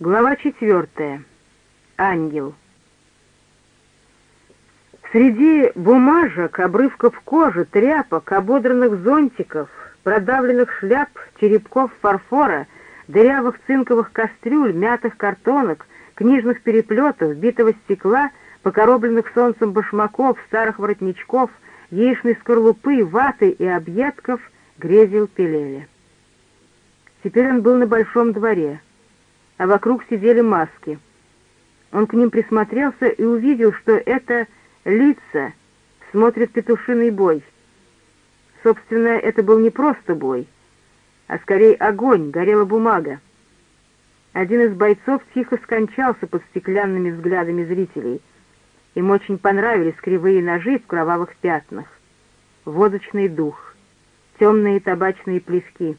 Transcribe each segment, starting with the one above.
Глава четвертая. Ангел. Среди бумажек, обрывков кожи, тряпок, ободранных зонтиков, продавленных шляп, черепков фарфора, дырявых цинковых кастрюль, мятых картонок, книжных переплетов, битого стекла, покоробленных солнцем башмаков, старых воротничков, яичной скорлупы, ваты и объедков грезил Пелеля. Теперь он был на большом дворе, а вокруг сидели маски. Он к ним присмотрелся и увидел, что это лица смотрят петушиный бой. Собственно, это был не просто бой, а скорее огонь, горела бумага. Один из бойцов тихо скончался под стеклянными взглядами зрителей. Им очень понравились кривые ножи в кровавых пятнах, водочный дух, темные табачные плески,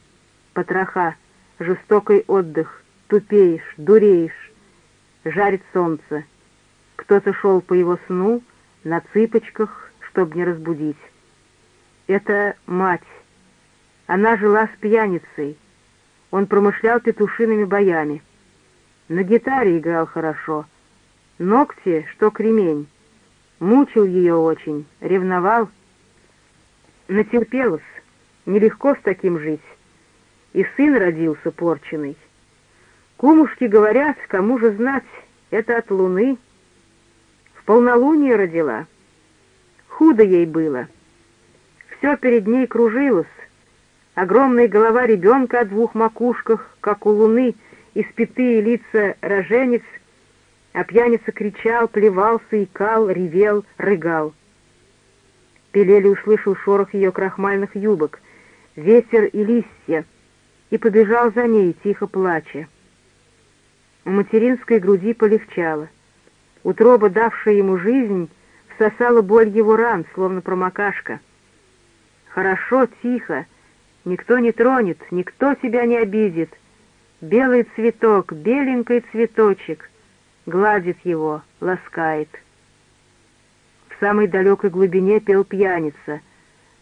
потроха, жестокий отдых, тупеешь, дуреешь, жарит солнце. Кто-то шел по его сну на цыпочках, чтобы не разбудить. Это мать. Она жила с пьяницей. Он промышлял петушиными боями. На гитаре играл хорошо. Ногти, что кремень. Мучил ее очень, ревновал. Натерпелась. Нелегко с таким жить. И сын родился порченый. Кумушки говорят, кому же знать, это от луны. В полнолуние родила. Худо ей было. Все перед ней кружилось. Огромная голова ребенка о двух макушках, как у луны, испятые лица роженец, а пьяница кричал, плевался, икал, ревел, рыгал. Пелели услышал шорох ее крахмальных юбок, ветер и листья, и побежал за ней, тихо плача. У материнской груди полегчало. Утроба, давшая ему жизнь, всосала боль его ран, словно промокашка. Хорошо, тихо, никто не тронет, никто тебя не обидит. Белый цветок, беленький цветочек, гладит его, ласкает. В самой далекой глубине пел пьяница.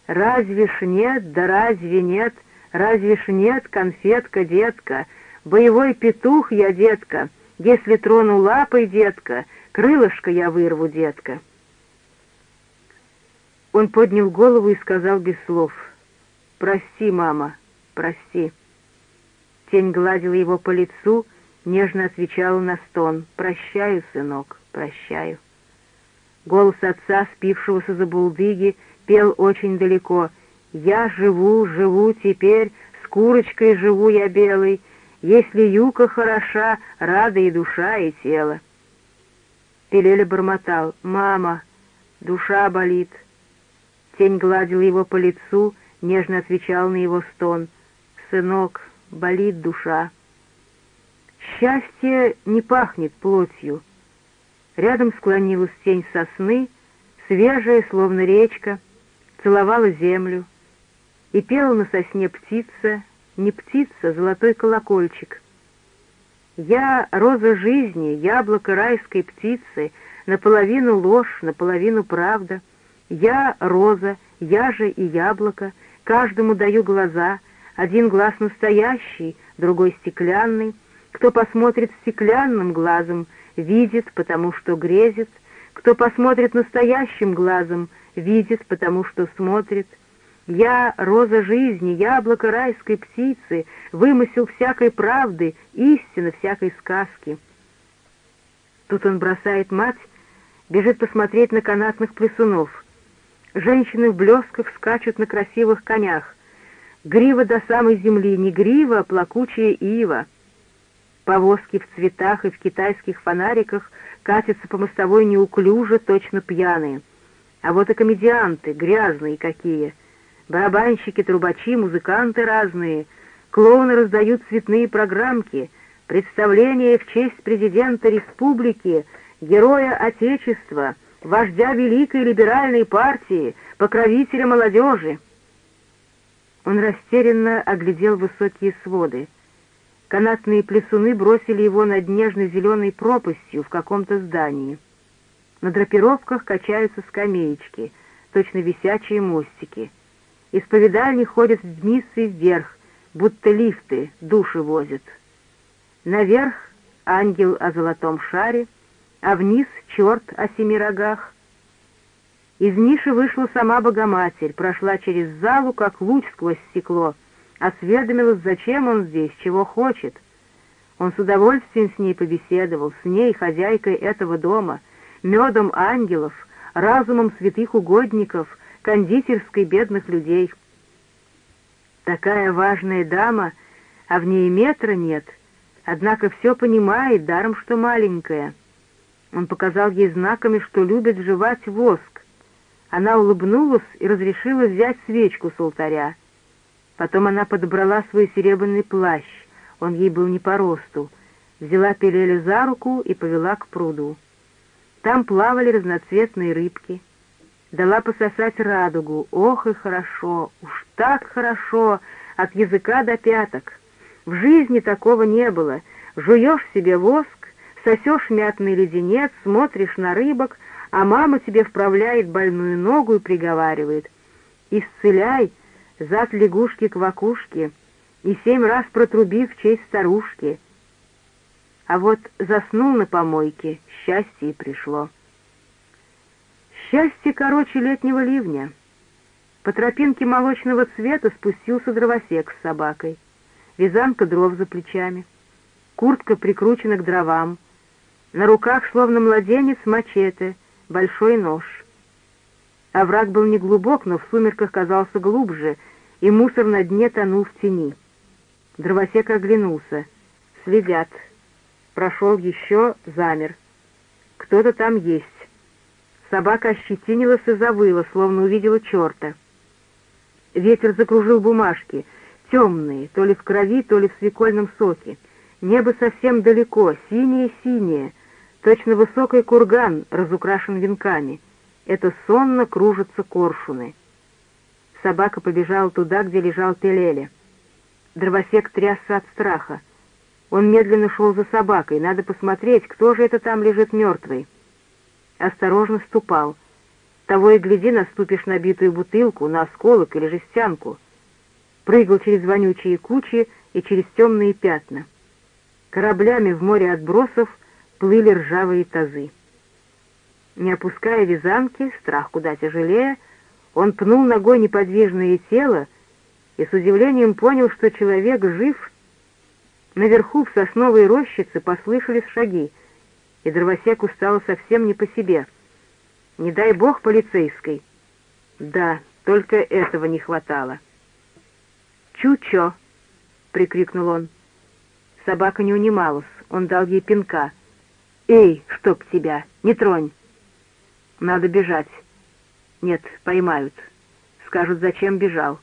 «Разве ж нет, да разве нет, разве ж нет, конфетка, детка, Боевой петух я, детка, если трону лапой, детка, крылышко я вырву, детка. Он поднял голову и сказал без слов, «Прости, мама, прости». Тень гладила его по лицу, нежно отвечала на стон, «Прощаю, сынок, прощаю». Голос отца, спившегося за булдыги, пел очень далеко, «Я живу, живу теперь, с курочкой живу я белой, если юка хороша, рада и душа, и тело. Пелеля бормотал, «Мама, душа болит». Тень гладил его по лицу, нежно отвечал на его стон, «Сынок, болит душа». Счастье не пахнет плотью. Рядом склонилась тень сосны, свежая, словно речка, целовала землю, и пела на сосне птица, не птица, золотой колокольчик. Я — роза жизни, яблоко райской птицы, наполовину ложь, наполовину правда. Я — роза, я же и яблоко, каждому даю глаза, один глаз настоящий, другой стеклянный. Кто посмотрит стеклянным глазом, видит, потому что грезит, кто посмотрит настоящим глазом, видит, потому что смотрит — я — роза жизни, яблоко райской птицы, вымысел всякой правды, истина всякой сказки. Тут он бросает мать, бежит посмотреть на канатных плесунов. Женщины в блесках скачут на красивых конях. Грива до самой земли, не грива, а плакучая ива. Повозки в цветах и в китайских фонариках катятся по мостовой неуклюже, точно пьяные. А вот и комедианты, грязные какие — Барабанщики, трубачи, музыканты разные, клоуны раздают цветные программки, представления в честь президента республики, героя Отечества, вождя Великой либеральной партии, покровителя молодежи. Он растерянно оглядел высокие своды. Канатные плесуны бросили его над нежно-зеленой пропастью в каком-то здании. На драпировках качаются скамеечки, точно висячие мостики — Исповедальни ходят вниз и вверх, будто лифты души возят. Наверх ангел о золотом шаре, а вниз черт о семи рогах. Из ниши вышла сама Богоматерь, прошла через залу, как луч сквозь стекло, осведомилась, зачем он здесь, чего хочет. Он с удовольствием с ней побеседовал, с ней, хозяйкой этого дома, медом ангелов, разумом святых угодников, кондитерской бедных людей. Такая важная дама, а в ней метра нет, однако все понимает, даром что маленькая. Он показал ей знаками, что любит жевать воск. Она улыбнулась и разрешила взять свечку с алтаря. Потом она подобрала свой серебряный плащ, он ей был не по росту, взяла Пелеля за руку и повела к пруду. Там плавали разноцветные рыбки. Дала пососать радугу. Ох и хорошо, уж так хорошо, от языка до пяток. В жизни такого не было. Жуешь себе воск, сосешь мятный леденец, смотришь на рыбок, а мама тебе вправляет больную ногу и приговаривает. «Исцеляй, зад лягушки-квакушки, и семь раз протруби в честь старушки». А вот заснул на помойке, счастье пришло. Счастье короче летнего ливня. По тропинке молочного цвета спустился дровосек с собакой. Вязанка дров за плечами. Куртка прикручена к дровам. На руках, словно младенец, мачете, большой нож. Овраг был не глубок, но в сумерках казался глубже, и мусор на дне тонул в тени. Дровосек оглянулся. Следят. Прошел еще, замер. Кто-то там есть. Собака ощетинилась и завыла, словно увидела черта. Ветер закружил бумажки, темные, то ли в крови, то ли в свекольном соке. Небо совсем далеко, синее-синее, точно высокий курган, разукрашен венками. Это сонно кружатся коршуны. Собака побежала туда, где лежал Телеля. Дровосек трясся от страха. Он медленно шел за собакой. Надо посмотреть, кто же это там лежит мертвый. Осторожно ступал. Того и гляди, наступишь на битую бутылку, на осколок или жестянку. Прыгал через вонючие кучи и через темные пятна. Кораблями в море отбросов плыли ржавые тазы. Не опуская вязанки, страх куда тяжелее, он пнул ногой неподвижное тело и с удивлением понял, что человек жив. Наверху в сосновой рощице послышались шаги, и дровосеку стало совсем не по себе. Не дай бог полицейской. Да, только этого не хватало. «Чучо!» — прикрикнул он. Собака не унималась, он дал ей пинка. «Эй, чтоб тебя, не тронь!» «Надо бежать!» «Нет, поймают. Скажут, зачем бежал.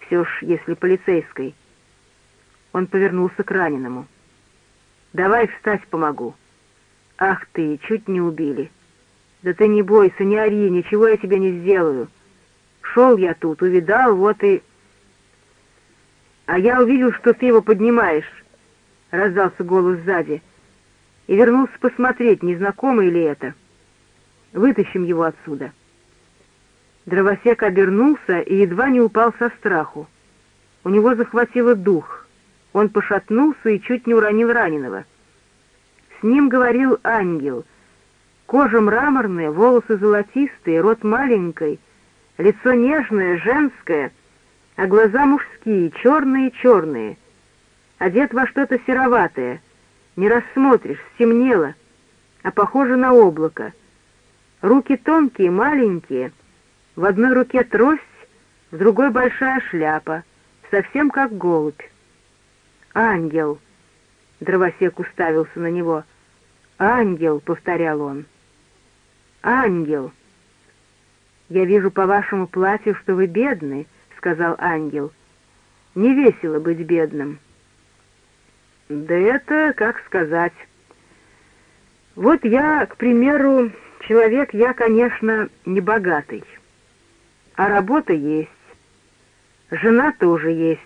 Все ж, если полицейской». Он повернулся к раненому. «Давай встать помогу». «Ах ты, чуть не убили!» «Да ты не бойся, не ори, ничего я тебе не сделаю. Шел я тут, увидал, вот и...» «А я увидел, что ты его поднимаешь», — раздался голос сзади, и вернулся посмотреть, незнакомый ли это. «Вытащим его отсюда». Дровосек обернулся и едва не упал со страху. У него захватило дух. Он пошатнулся и чуть не уронил раненого. Ним говорил ангел. Кожа мраморная, волосы золотистые, рот маленький, лицо нежное, женское — а глаза мужские, черные-черные. Одет во что-то сероватое, не рассмотришь, стемнело, а похоже на облако. Руки тонкие, маленькие, в одной руке трость, в другой большая шляпа, совсем как голубь. «Ангел!» — дровосек уставился на него. «Ангел!» — повторял он. «Ангел!» «Я вижу по вашему платью, что вы бедны», сказал ангел. «Не весело быть бедным». «Да это, как сказать...» «Вот я, к примеру, человек, я, конечно, не богатый, а работа есть, жена тоже есть,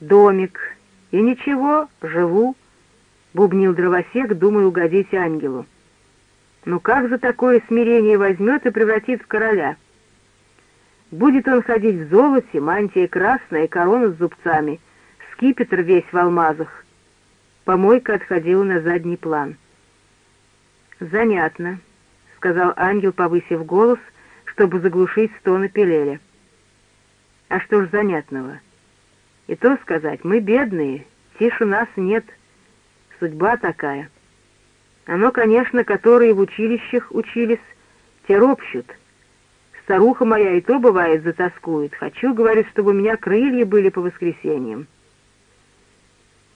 домик, и ничего, живу», — бубнил дровосек, думая угодить ангелу. «Ну как за такое смирение возьмет и превратит в короля?» Будет он ходить в золоте, мантия красная, корона с зубцами, скипетр весь в алмазах. Помойка отходила на задний план. «Занятно», — сказал ангел, повысив голос, чтобы заглушить стоны Пелеля. «А что ж занятного? И то сказать, мы бедные, тише нас нет. Судьба такая. Оно, конечно, которые в училищах учились, те ропщут. Старуха моя и то, бывает, затаскует. Хочу, говорит, чтобы у меня крылья были по воскресеньям».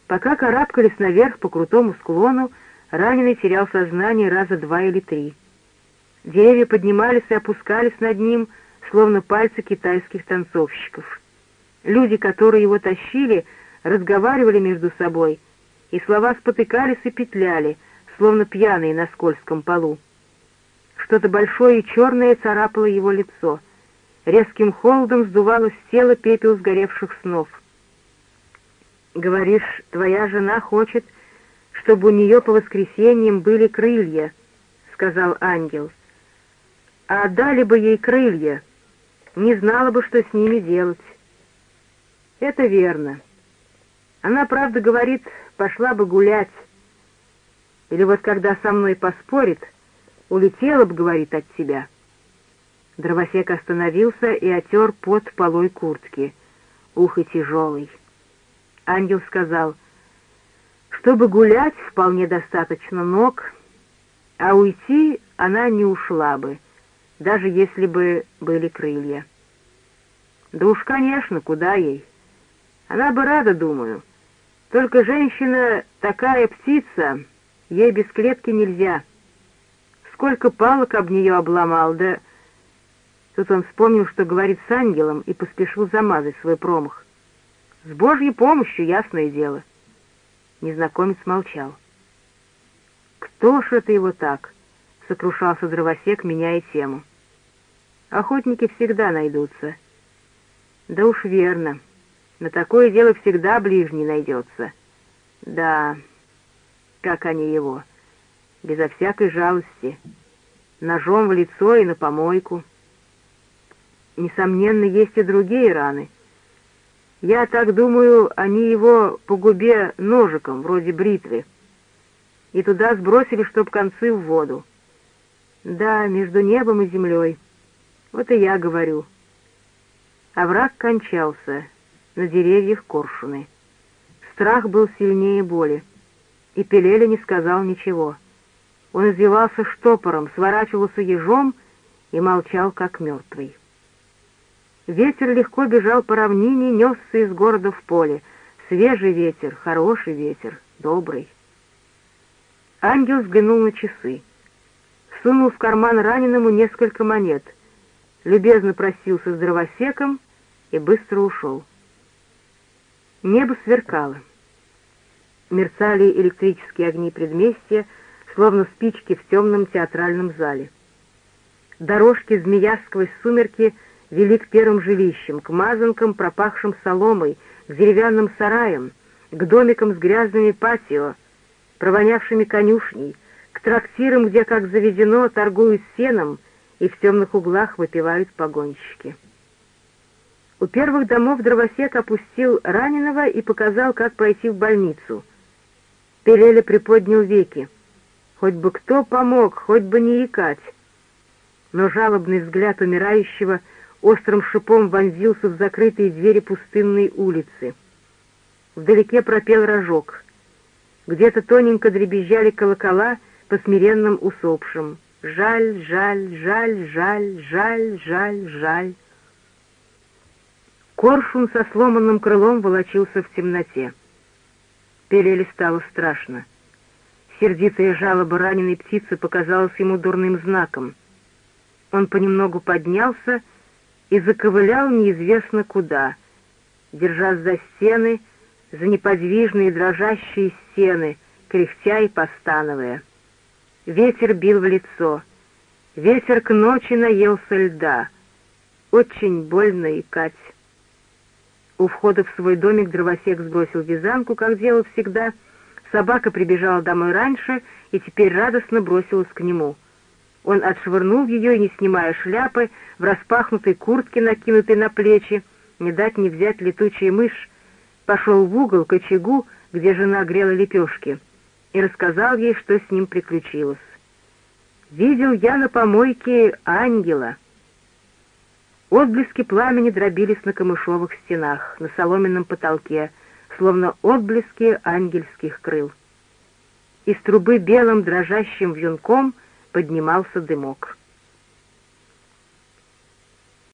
Пока карабкались наверх по крутому склону, раненый терял сознание раза два или три. Деревья поднимались и опускались над ним, словно пальцы китайских танцовщиков. Люди, которые его тащили, разговаривали между собой, и слова спотыкались и петляли, словно пьяные на скользком полу. Что-то большое и черное царапало его лицо. Резким холодом сдувалось с тела пепел сгоревших снов — Говоришь, твоя жена хочет, чтобы у нее по воскресеньям были крылья, — сказал ангел. А дали бы ей крылья, не знала бы, что с ними делать. Это верно. Она, правда, говорит, пошла бы гулять. Или вот когда со мной поспорит, улетела бы, говорит, от тебя. Дровосек остановился и отер под полой куртки. Ух и тяжелый. Ангел сказал, чтобы гулять, вполне достаточно ног, а уйти она не ушла бы, даже если бы были крылья. Да уж, конечно, куда ей? Она бы рада, думаю. Только женщина такая птица, ей без клетки нельзя. Сколько палок об нее обломал, да... Тут он вспомнил, что говорит с ангелом, и поспешил замазать свой промах. С Божьей помощью, ясное дело. Незнакомец молчал. «Кто ж это его так?» — сокрушался дровосек, меняя тему. «Охотники всегда найдутся». «Да уж верно. На такое дело всегда ближний найдется». «Да, как они его, безо всякой жалости, ножом в лицо и на помойку». Несомненно, есть и другие раны — я так думаю, они его по губе ножиком, вроде бритвы. И туда сбросили, чтоб концы в воду. Да, между небом и землей. Вот и я говорю. А враг кончался, на деревьях коршуны. Страх был сильнее боли. И Пелеля не сказал ничего. Он извивался штопором, сворачивался ежом и молчал, как мертвый. Ветер легко бежал по равнине, несся из города в поле. Свежий ветер, хороший ветер, добрый. Ангел взглянул на часы. Сунул в карман раненому несколько монет. Любезно просился с дровосеком и быстро ушел. Небо сверкало. Мерцали электрические огни предместья, словно спички в темном театральном зале. Дорожки, змея сквозь сумерки — вели к первым жилищам, к мазанкам, пропахшим соломой, к деревянным сараям, к домикам с грязными патио, провонявшими конюшней, к трактирам, где, как заведено, торгуют сеном, и в темных углах выпивают погонщики. У первых домов дровосек опустил раненого и показал, как пройти в больницу. Пелеля приподнял веки. Хоть бы кто помог, хоть бы не икать. Но жалобный взгляд умирающего — острым шипом вонзился в закрытые двери пустынной улицы. Вдалеке пропел рожок. Где-то тоненько дребезжали колокола по смиренным усопшим. Жаль, жаль, жаль, жаль, жаль, жаль, жаль. Коршун со сломанным крылом волочился в темноте. Пелеле стало страшно. Сердитая жалоба раненой птицы показалась ему дурным знаком. Он понемногу поднялся и заковылял неизвестно куда, держась за стены, за неподвижные дрожащие стены, кряхтя и постановая. Ветер бил в лицо, ветер к ночи наелся льда. Очень больно икать. У входа в свой домик дровосек сбросил вязанку, как делал всегда. Собака прибежала домой раньше и теперь радостно бросилась к нему — он отшвырнул ее и, не снимая шляпы, в распахнутой куртке, накинутой на плечи, не дать не взять летучая мышь, пошел в угол к очагу, где жена грела лепешки, и рассказал ей, что с ним приключилось. «Видел я на помойке ангела». Отблески пламени дробились на камышовых стенах, на соломенном потолке, словно отблески ангельских крыл. Из трубы белым дрожащим вьюнком поднимался дымок.